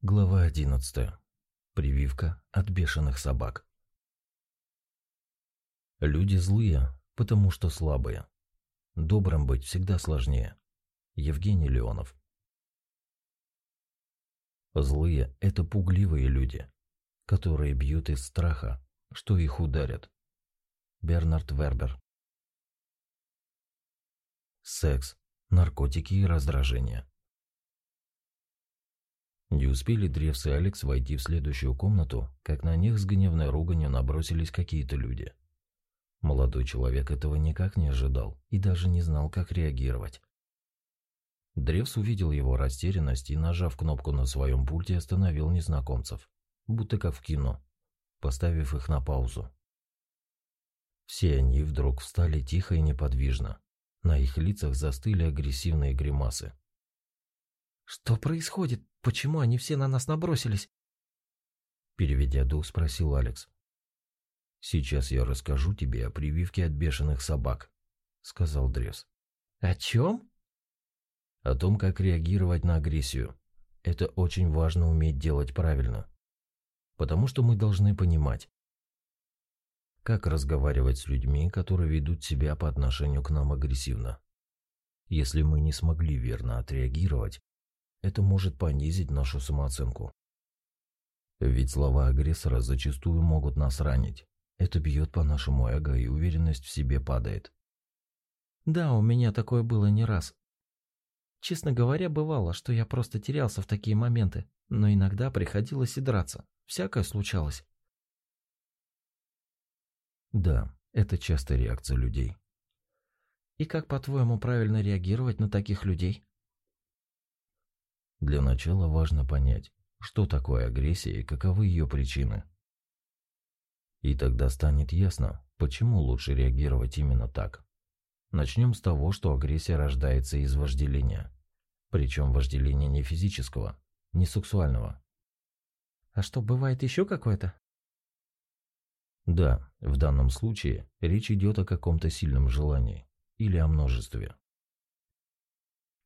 Глава 11. Прививка от бешеных собак. Люди злые, потому что слабые. Добрым быть всегда сложнее. Евгений Леонов. Злые – это пугливые люди, которые бьют из страха, что их ударят. Бернард Вербер. Секс, наркотики и раздражение. Не успели Древс и Алекс войти в следующую комнату, как на них с гневной руганью набросились какие-то люди. Молодой человек этого никак не ожидал и даже не знал, как реагировать. Древс увидел его растерянность и, нажав кнопку на своем пульте, остановил незнакомцев, будто как в кино, поставив их на паузу. Все они вдруг встали тихо и неподвижно. На их лицах застыли агрессивные гримасы. «Что происходит? Почему они все на нас набросились?» Переведя дух, спросил Алекс. «Сейчас я расскажу тебе о прививке от бешеных собак», — сказал Дрес. «О чем?» «О том, как реагировать на агрессию. Это очень важно уметь делать правильно. Потому что мы должны понимать, как разговаривать с людьми, которые ведут себя по отношению к нам агрессивно. Если мы не смогли верно отреагировать, это может понизить нашу самооценку. Ведь слова агрессора зачастую могут нас ранить. Это бьет по нашему эго, и уверенность в себе падает. Да, у меня такое было не раз. Честно говоря, бывало, что я просто терялся в такие моменты, но иногда приходилось и драться. Всякое случалось. Да, это частая реакция людей. И как, по-твоему, правильно реагировать на таких людей? Для начала важно понять, что такое агрессия и каковы ее причины. И тогда станет ясно, почему лучше реагировать именно так. Начнем с того, что агрессия рождается из вожделения. Причем вожделения не физического, не сексуального. А что, бывает еще какое-то? Да, в данном случае речь идет о каком-то сильном желании или о множестве.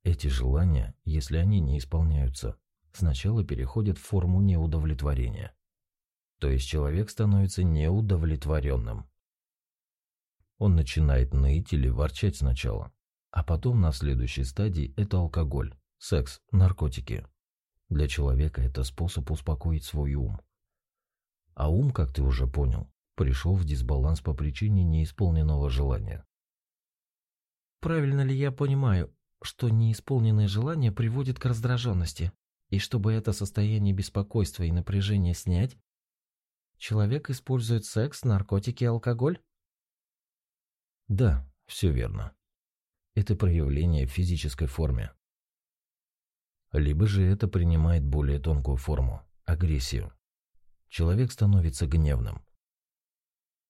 Эти желания, если они не исполняются, сначала переходят в форму неудовлетворения. То есть человек становится неудовлетворенным. Он начинает ныть или ворчать сначала, а потом на следующей стадии это алкоголь, секс, наркотики. Для человека это способ успокоить свой ум. А ум, как ты уже понял, пришел в дисбаланс по причине неисполненного желания. Правильно ли я понимаю, что неисполненное желание приводит к раздраженности, и чтобы это состояние беспокойства и напряжения снять, человек использует секс, наркотики и алкоголь? Да, все верно. Это проявление в физической форме. Либо же это принимает более тонкую форму – агрессию. Человек становится гневным.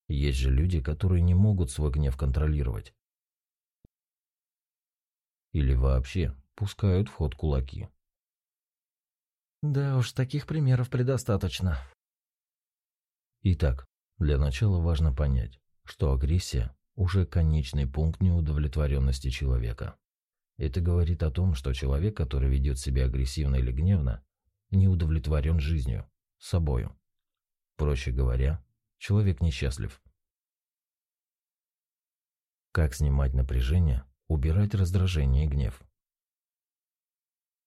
Есть же люди, которые не могут свой гнев контролировать или вообще пускают в ход кулаки. Да уж, таких примеров предостаточно. Итак, для начала важно понять, что агрессия уже конечный пункт неудовлетворенности человека. Это говорит о том, что человек, который ведет себя агрессивно или гневно, не удовлетворен жизнью, собою. Проще говоря, человек несчастлив. Как снимать напряжение убирать раздражение и гнев.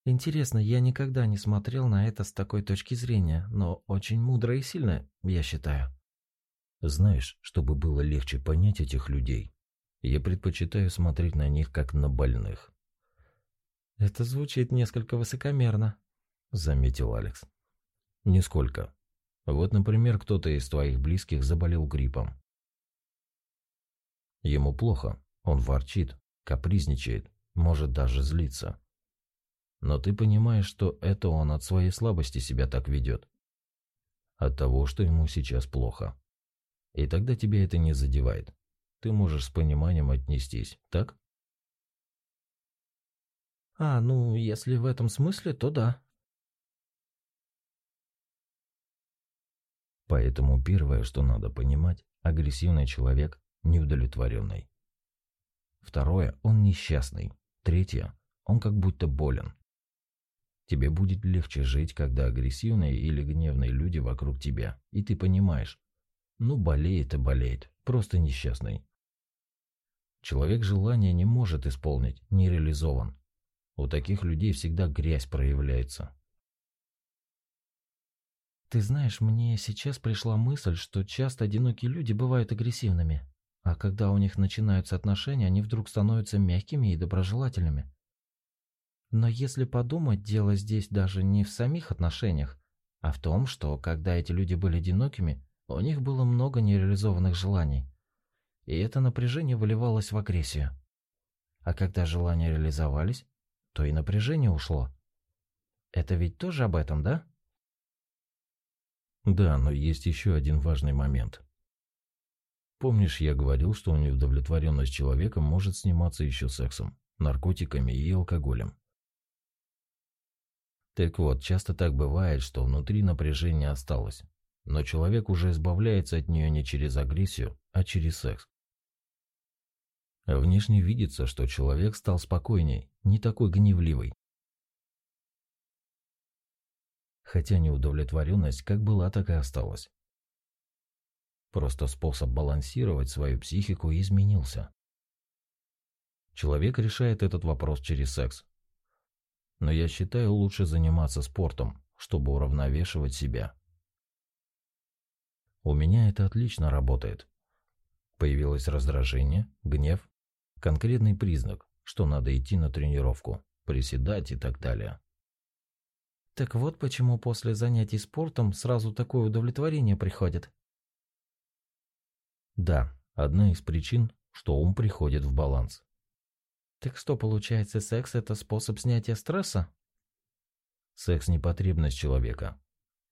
Интересно, я никогда не смотрел на это с такой точки зрения, но очень мудро и сильно, я считаю. Знаешь, чтобы было легче понять этих людей, я предпочитаю смотреть на них как на больных. Это звучит несколько высокомерно, заметил Алекс. Нисколько. Вот, например, кто-то из твоих близких заболел гриппом. Ему плохо, он ворчит, капризничает, может даже злиться. Но ты понимаешь, что это он от своей слабости себя так ведет. От того, что ему сейчас плохо. И тогда тебя это не задевает. Ты можешь с пониманием отнестись, так? А, ну, если в этом смысле, то да. Поэтому первое, что надо понимать, агрессивный человек неудовлетворенный. Второе, он несчастный. Третье, он как будто болен. Тебе будет легче жить, когда агрессивные или гневные люди вокруг тебя, и ты понимаешь, ну болеет и болеет, просто несчастный. Человек желания не может исполнить, не реализован. У таких людей всегда грязь проявляется. Ты знаешь, мне сейчас пришла мысль, что часто одинокие люди бывают агрессивными, а когда у них начинаются отношения, они вдруг становятся мягкими и доброжелательными. Но если подумать, дело здесь даже не в самих отношениях, а в том, что когда эти люди были одинокими, у них было много нереализованных желаний. И это напряжение выливалось в агрессию. А когда желания реализовались, то и напряжение ушло. Это ведь тоже об этом, да? Да, но есть еще один важный момент. Помнишь, я говорил, что неудовлетворенность человека может сниматься еще сексом, наркотиками и алкоголем. Так вот, часто так бывает, что внутри напряжение осталось, но человек уже избавляется от нее не через агрессию, а через секс. Внешне видится, что человек стал спокойней, не такой гневливый. Хотя неудовлетворенность как была, так и осталась. Просто способ балансировать свою психику изменился. Человек решает этот вопрос через секс. Но я считаю лучше заниматься спортом, чтобы уравновешивать себя. У меня это отлично работает. Появилось раздражение, гнев, конкретный признак, что надо идти на тренировку, приседать и так далее. Так вот почему после занятий спортом сразу такое удовлетворение приходит. Да, одна из причин, что ум приходит в баланс. Так что получается, секс – это способ снятия стресса? Секс – не потребность человека.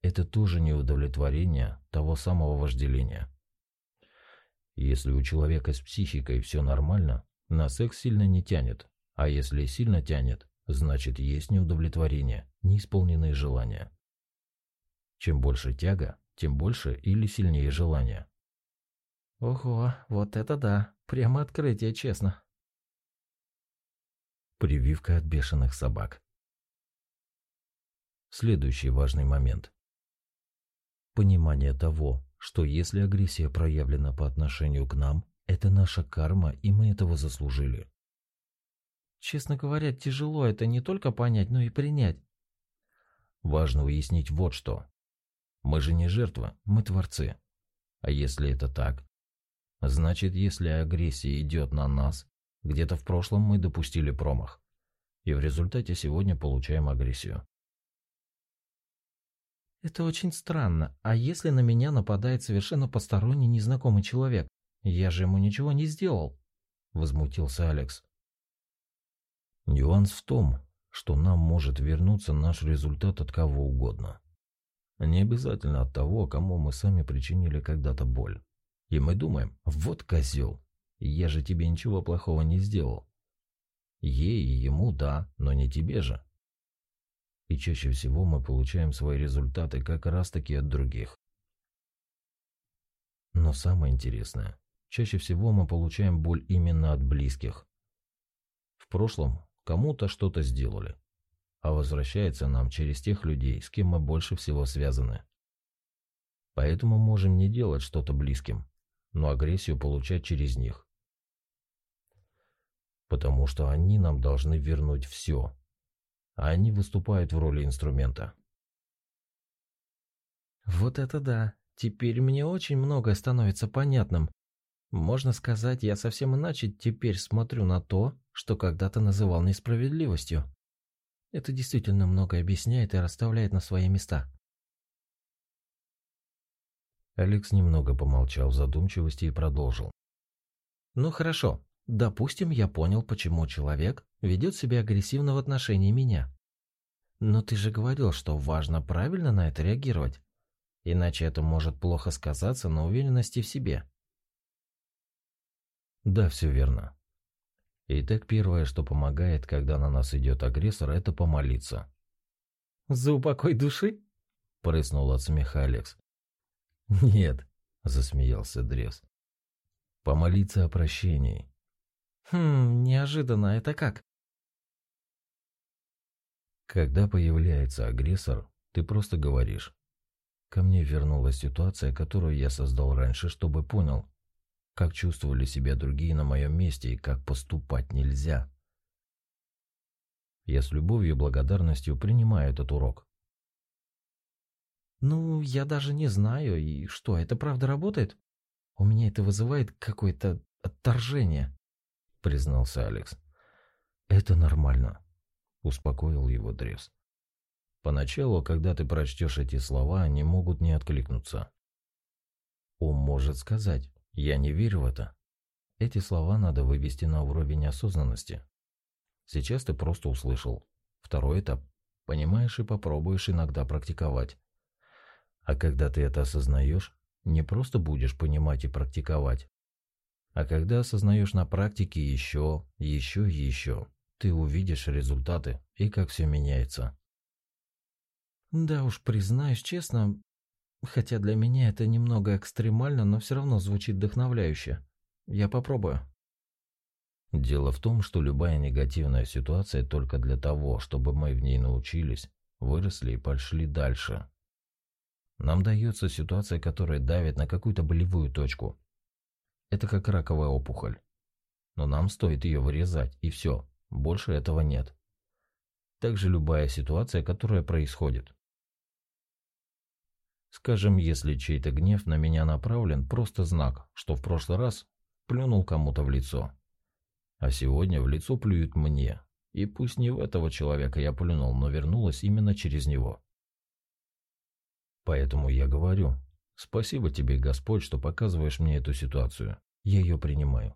Это тоже не удовлетворение того самого вожделения. Если у человека с психикой все нормально, на секс сильно не тянет, а если сильно тянет, значит есть неудовлетворение, неисполненные желания. Чем больше тяга, тем больше или сильнее желания. Ого, вот это да, прямо открытие, честно. Прививка от бешеных собак. Следующий важный момент. Понимание того, что если агрессия проявлена по отношению к нам, это наша карма, и мы этого заслужили. Честно говоря, тяжело это не только понять, но и принять. Важно уяснить вот что. Мы же не жертва, мы творцы. А если это так, значит, если агрессия идет на нас, где-то в прошлом мы допустили промах. И в результате сегодня получаем агрессию. Это очень странно. А если на меня нападает совершенно посторонний незнакомый человек? Я же ему ничего не сделал. Возмутился Алекс. Нюанс в том, что нам может вернуться наш результат от кого угодно. Не обязательно от того, кому мы сами причинили когда-то боль. И мы думаем, вот козел, я же тебе ничего плохого не сделал. Ей и ему да, но не тебе же. И чаще всего мы получаем свои результаты как раз-таки от других. Но самое интересное, чаще всего мы получаем боль именно от близких. В прошлом кому-то что-то сделали, а возвращается нам через тех людей, с кем мы больше всего связаны. Поэтому можем не делать что-то близким, но агрессию получать через них. Потому что они нам должны вернуть все, а они выступают в роли инструмента. Вот это да. Теперь мне очень многое становится понятным. Можно сказать, я совсем иначе теперь смотрю на то, что когда-то называл несправедливостью. Это действительно многое объясняет и расставляет на свои места. Алекс немного помолчал в задумчивости и продолжил. Ну хорошо, допустим, я понял, почему человек ведет себя агрессивно в отношении меня. Но ты же говорил, что важно правильно на это реагировать. Иначе это может плохо сказаться на уверенности в себе. Да, все верно. Итак, первое, что помогает, когда на нас идет агрессор, это помолиться. «За упокой души?» – прыснул от смеха Алекс. «Нет», – засмеялся Дрес. «Помолиться о прощении». «Хм, неожиданно, это как?» Когда появляется агрессор, ты просто говоришь. Ко мне вернулась ситуация, которую я создал раньше, чтобы понял, как чувствовали себя другие на моем месте и как поступать нельзя. Я с любовью и благодарностью принимаю этот урок. Ну, я даже не знаю, и что, это правда работает? У меня это вызывает какое-то отторжение, признался Алекс. Это нормально, успокоил его Древс. Поначалу, когда ты прочтешь эти слова, они могут не откликнуться. Ум может сказать «я не верю в это». Эти слова надо вывести на уровень осознанности. Сейчас ты просто услышал. Второй этап. Понимаешь и попробуешь иногда практиковать. А когда ты это осознаешь, не просто будешь понимать и практиковать, а когда осознаешь на практике еще, еще и еще, ты увидишь результаты и как все меняется. Да уж, признаюсь честно, хотя для меня это немного экстремально, но все равно звучит вдохновляюще. Я попробую. Дело в том, что любая негативная ситуация только для того, чтобы мы в ней научились, выросли и пошли дальше. Нам дается ситуация, которая давит на какую-то болевую точку. Это как раковая опухоль. Но нам стоит ее вырезать, и все, больше этого нет. Также любая ситуация, которая происходит. Скажем, если чей-то гнев на меня направлен, просто знак, что в прошлый раз плюнул кому-то в лицо. А сегодня в лицо плюют мне. И пусть не в этого человека я плюнул, но вернулась именно через него. Поэтому я говорю, спасибо тебе, Господь, что показываешь мне эту ситуацию. Я ее принимаю.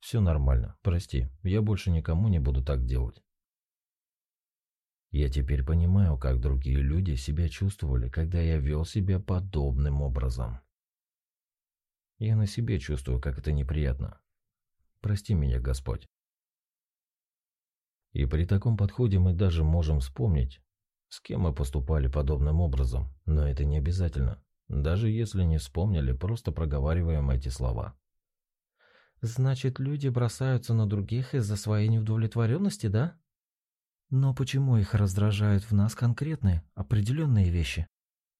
Все нормально, прости, я больше никому не буду так делать. Я теперь понимаю, как другие люди себя чувствовали, когда я вел себя подобным образом. Я на себе чувствую, как это неприятно. Прости меня, Господь. И при таком подходе мы даже можем вспомнить, с кем мы поступали подобным образом, но это не обязательно. Даже если не вспомнили, просто проговариваем эти слова. Значит, люди бросаются на других из-за своей неудовлетворенности, да? Но почему их раздражают в нас конкретные, определенные вещи,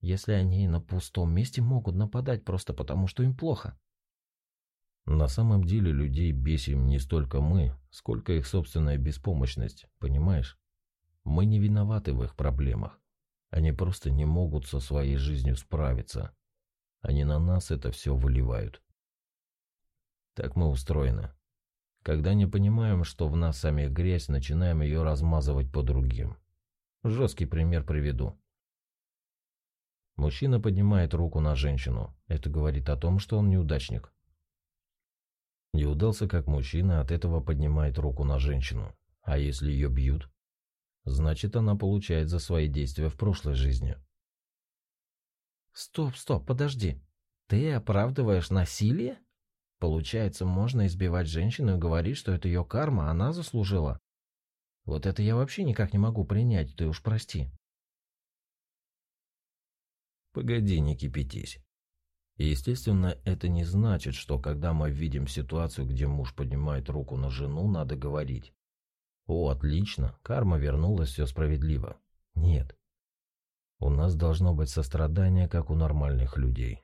если они на пустом месте могут нападать просто потому, что им плохо? На самом деле людей бесим не столько мы, сколько их собственная беспомощность, понимаешь? Мы не виноваты в их проблемах. Они просто не могут со своей жизнью справиться. Они на нас это все выливают. Так мы устроены. Когда не понимаем, что в нас самих грязь, начинаем ее размазывать по другим. Жесткий пример приведу. Мужчина поднимает руку на женщину. Это говорит о том, что он неудачник. Не удался как мужчина, от этого поднимает руку на женщину. А если ее бьют? Значит, она получает за свои действия в прошлой жизни. Стоп, стоп, подожди. Ты оправдываешь насилие? Получается, можно избивать женщину и говорить, что это ее карма, она заслужила. Вот это я вообще никак не могу принять, ты уж прости. Погоди, не кипятись. Естественно, это не значит, что когда мы видим ситуацию, где муж поднимает руку на жену, надо говорить. О, отлично, карма вернулась, все справедливо. Нет. У нас должно быть сострадание, как у нормальных людей.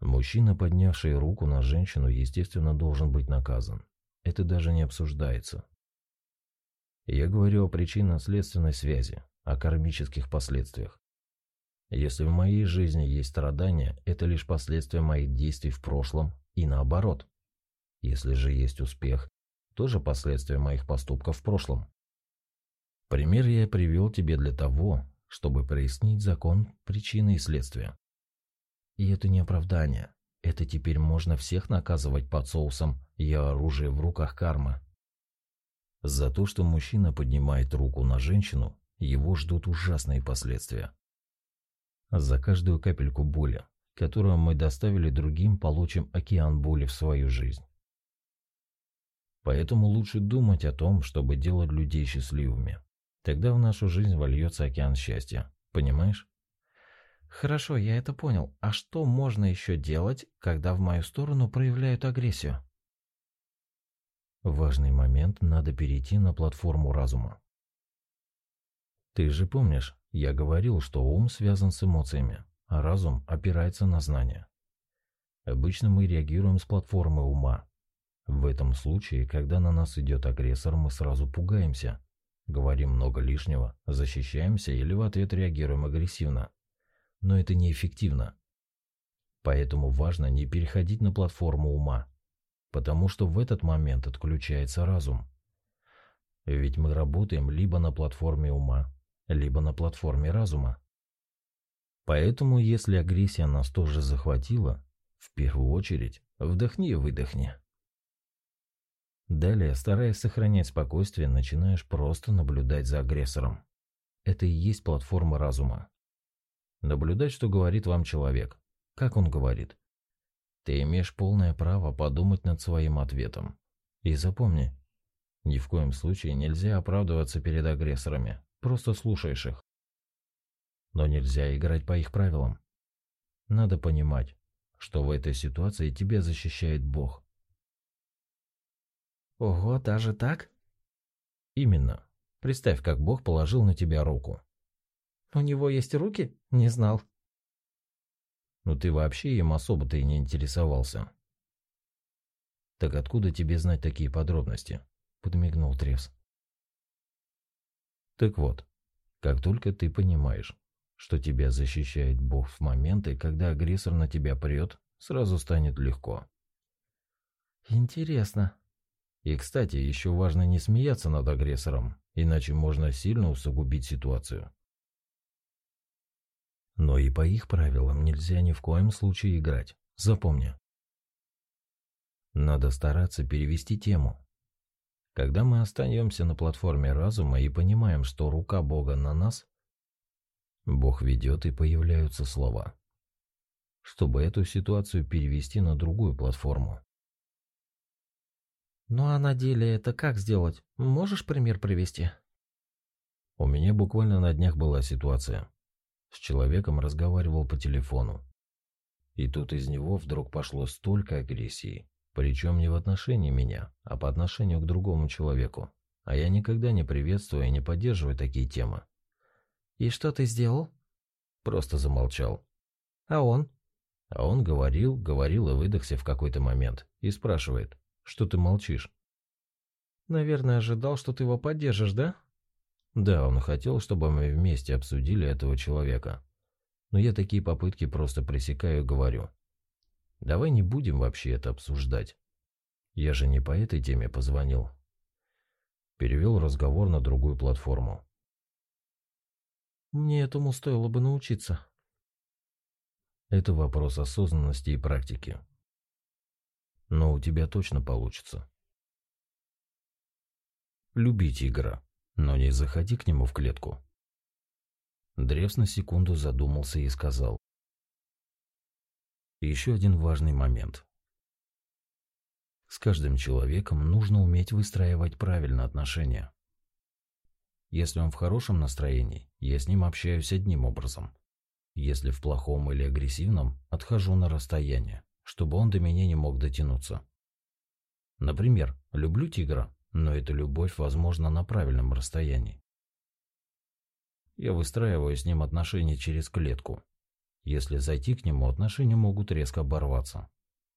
Мужчина, поднявший руку на женщину, естественно, должен быть наказан. Это даже не обсуждается. Я говорю о причинно-следственной связи, о кармических последствиях. Если в моей жизни есть страдания, это лишь последствия моих действий в прошлом и наоборот. Если же есть успех, тоже последствия моих поступков в прошлом. Пример я привел тебе для того, чтобы прояснить закон причины и следствия. И это не оправдание. Это теперь можно всех наказывать под соусом «я оружие в руках кармы». За то, что мужчина поднимает руку на женщину, его ждут ужасные последствия. За каждую капельку боли, которую мы доставили другим, получим океан боли в свою жизнь. Поэтому лучше думать о том, чтобы делать людей счастливыми. Тогда в нашу жизнь вольется океан счастья. Понимаешь? Хорошо, я это понял. А что можно еще делать, когда в мою сторону проявляют агрессию? Важный момент, надо перейти на платформу разума. Ты же помнишь, я говорил, что ум связан с эмоциями, а разум опирается на знания. Обычно мы реагируем с платформы ума. В этом случае, когда на нас идет агрессор, мы сразу пугаемся, говорим много лишнего, защищаемся или в ответ реагируем агрессивно. Но это неэффективно. Поэтому важно не переходить на платформу ума, потому что в этот момент отключается разум. Ведь мы работаем либо на платформе ума, либо на платформе разума. Поэтому, если агрессия нас тоже захватила, в первую очередь вдохни и выдохни. Далее, стараясь сохранять спокойствие, начинаешь просто наблюдать за агрессором. Это и есть платформа разума. Наблюдать, что говорит вам человек. Как он говорит. Ты имеешь полное право подумать над своим ответом. И запомни, ни в коем случае нельзя оправдываться перед агрессорами, просто слушаешь их. Но нельзя играть по их правилам. Надо понимать, что в этой ситуации тебя защищает Бог. Ого, даже так? Именно. Представь, как Бог положил на тебя руку. У него есть руки? Не знал. Ну ты вообще им особо-то и не интересовался. Так откуда тебе знать такие подробности? Подмигнул Тревс. Так вот, как только ты понимаешь, что тебя защищает Бог в моменты, когда агрессор на тебя прет, сразу станет легко. Интересно. И, кстати, еще важно не смеяться над агрессором, иначе можно сильно усугубить ситуацию. Но и по их правилам нельзя ни в коем случае играть. Запомни. Надо стараться перевести тему. Когда мы остаемся на платформе разума и понимаем, что рука Бога на нас, Бог ведет и появляются слова. Чтобы эту ситуацию перевести на другую платформу. Ну а на деле это как сделать? Можешь пример привести? У меня буквально на днях была ситуация. С человеком разговаривал по телефону. И тут из него вдруг пошло столько агрессии. Причем не в отношении меня, а по отношению к другому человеку. А я никогда не приветствую и не поддерживаю такие темы. «И что ты сделал?» Просто замолчал. «А он?» А он говорил, говорил и выдохся в какой-то момент. И спрашивает, что ты молчишь? «Наверное, ожидал, что ты его поддержишь, да?» Да, он хотел, чтобы мы вместе обсудили этого человека. Но я такие попытки просто пресекаю и говорю. Давай не будем вообще это обсуждать. Я же не по этой теме позвонил. Перевел разговор на другую платформу. Мне этому стоило бы научиться. Это вопрос осознанности и практики. Но у тебя точно получится. Любите игра но не заходи к нему в клетку. Древс на секунду задумался и сказал. Еще один важный момент. С каждым человеком нужно уметь выстраивать правильно отношения. Если он в хорошем настроении, я с ним общаюсь одним образом. Если в плохом или агрессивном, отхожу на расстояние, чтобы он до меня не мог дотянуться. Например, люблю тигра, но эта любовь возможна на правильном расстоянии. Я выстраиваю с ним отношения через клетку. Если зайти к нему, отношения могут резко оборваться.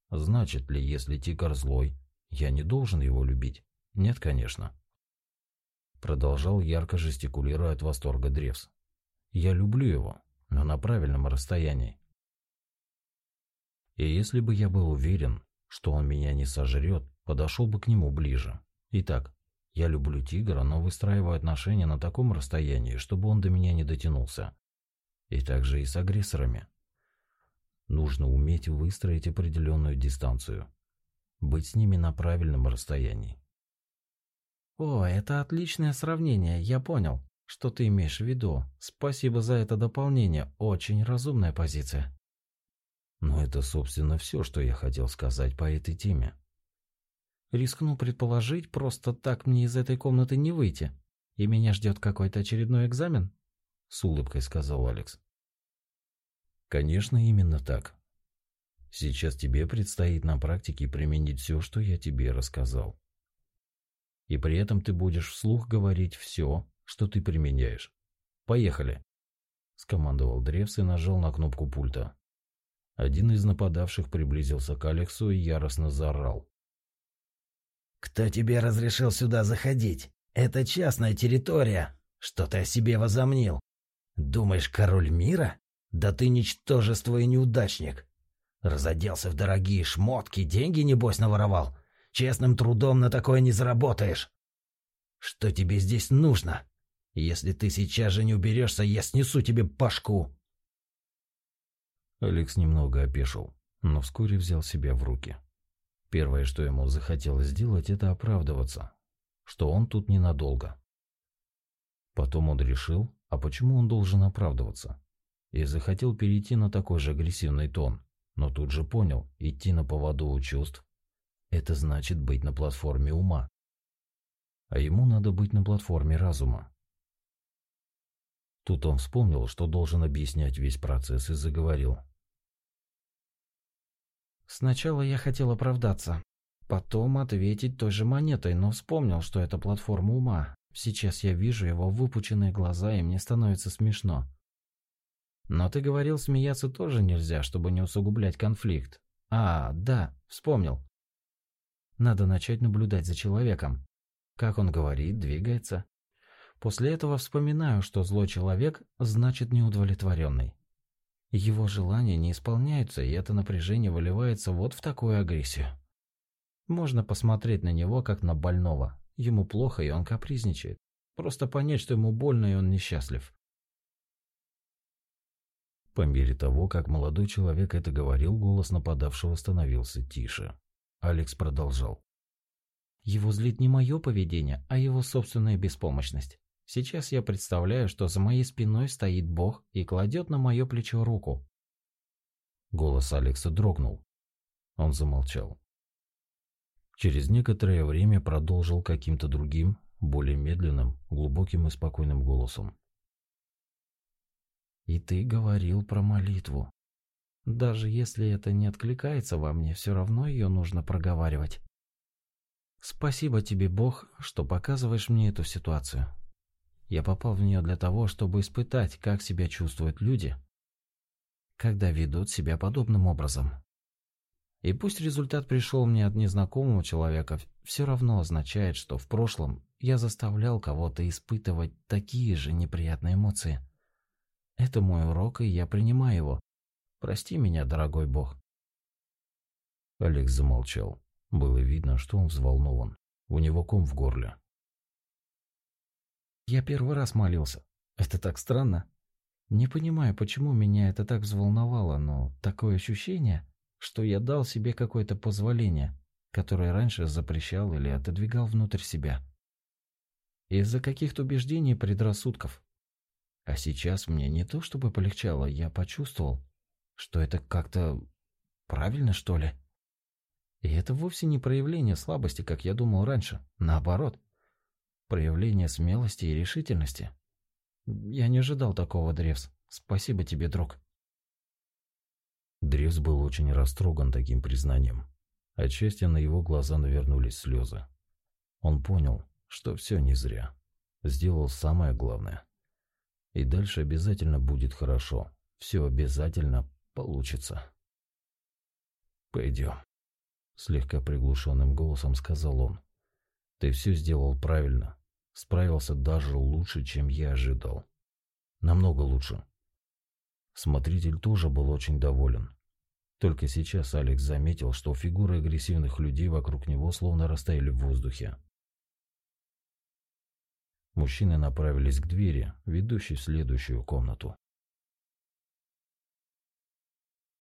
Значит ли, если тигр злой, я не должен его любить? Нет, конечно. Продолжал ярко жестикулируя от восторга Древс. Я люблю его, но на правильном расстоянии. И если бы я был уверен, что он меня не сожрет, подошел бы к нему ближе. Итак, я люблю тигра, но выстраиваю отношения на таком расстоянии, чтобы он до меня не дотянулся. И также и с агрессорами. Нужно уметь выстроить определенную дистанцию. Быть с ними на правильном расстоянии. О, это отличное сравнение, я понял, что ты имеешь в виду. Спасибо за это дополнение, очень разумная позиция. Но это, собственно, все, что я хотел сказать по этой теме. Рискну предположить, просто так мне из этой комнаты не выйти. И меня ждет какой-то очередной экзамен? С улыбкой сказал Алекс. Конечно, именно так. Сейчас тебе предстоит на практике применить все, что я тебе рассказал. И при этом ты будешь вслух говорить все, что ты применяешь. Поехали!» Скомандовал Древс и нажал на кнопку пульта. Один из нападавших приблизился к Алексу и яростно заорал. «Кто тебе разрешил сюда заходить? Это частная территория. Что ты о себе возомнил? Думаешь, король мира? Да ты ничтожество и неудачник. Разоделся в дорогие шмотки, деньги, небось, наворовал. Честным трудом на такое не заработаешь. Что тебе здесь нужно? Если ты сейчас же не уберешься, я снесу тебе башку. Алекс немного опешил, но вскоре взял себя в руки. Первое, что ему захотелось сделать, это оправдываться, что он тут ненадолго. Потом он решил, а почему он должен оправдываться? И захотел перейти на такой же агрессивный тон, но тут же понял, идти на поводу у чувств – это значит быть на платформе ума. А ему надо быть на платформе разума. Тут он вспомнил, что должен объяснять весь процесс и заговорил. Сначала я хотел оправдаться, потом ответить той же монетой, но вспомнил, что это платформа ума. Сейчас я вижу его выпученные глаза, и мне становится смешно. Но ты говорил, смеяться тоже нельзя, чтобы не усугублять конфликт. А, да, вспомнил. Надо начать наблюдать за человеком. Как он говорит, двигается. После этого вспоминаю, что злой человек значит неудовлетворенный. Его желания не исполняются, и это напряжение выливается вот в такую агрессию. Можно посмотреть на него как на больного. Ему плохо, и он капризничает. Просто понять, что ему больно, и он несчастлив. По мере того, как молодой человек это говорил, голос нападавшего становился тише. Алекс продолжал. Его злит не мое поведение, а его собственная беспомощность. Сейчас я представляю, что за моей спиной стоит Бог и кладет на мое плечо руку. Голос Алекса дрогнул. Он замолчал. Через некоторое время продолжил каким-то другим, более медленным, глубоким и спокойным голосом. «И ты говорил про молитву. Даже если это не откликается во мне, все равно ее нужно проговаривать. Спасибо тебе, Бог, что показываешь мне эту ситуацию. Я попал в нее для того, чтобы испытать, как себя чувствуют люди, когда ведут себя подобным образом. И пусть результат пришел мне от незнакомого человека, все равно означает, что в прошлом я заставлял кого-то испытывать такие же неприятные эмоции. Это мой урок, и я принимаю его. Прости меня, дорогой бог. Алекс замолчал. Было видно, что он взволнован. У него ком в горле. Я первый раз молился. Это так странно. Не понимаю, почему меня это так взволновало, но такое ощущение, что я дал себе какое-то позволение, которое раньше запрещал или отодвигал внутрь себя. Из-за каких-то убеждений и предрассудков. А сейчас мне не то чтобы полегчало, я почувствовал, что это как-то правильно, что ли. И это вовсе не проявление слабости, как я думал раньше. Наоборот проявление смелости и решительности. Я не ожидал такого, Древс. Спасибо тебе, друг. Древс был очень растроган таким признанием. Отчасти на его глаза навернулись слезы. Он понял, что все не зря. Сделал самое главное. И дальше обязательно будет хорошо. Все обязательно получится. «Пойдем», — слегка приглушенным голосом сказал он. Ты все сделал правильно. Справился даже лучше, чем я ожидал. Намного лучше. Смотритель тоже был очень доволен. Только сейчас Алекс заметил, что фигуры агрессивных людей вокруг него словно растаяли в воздухе. Мужчины направились к двери, ведущей в следующую комнату.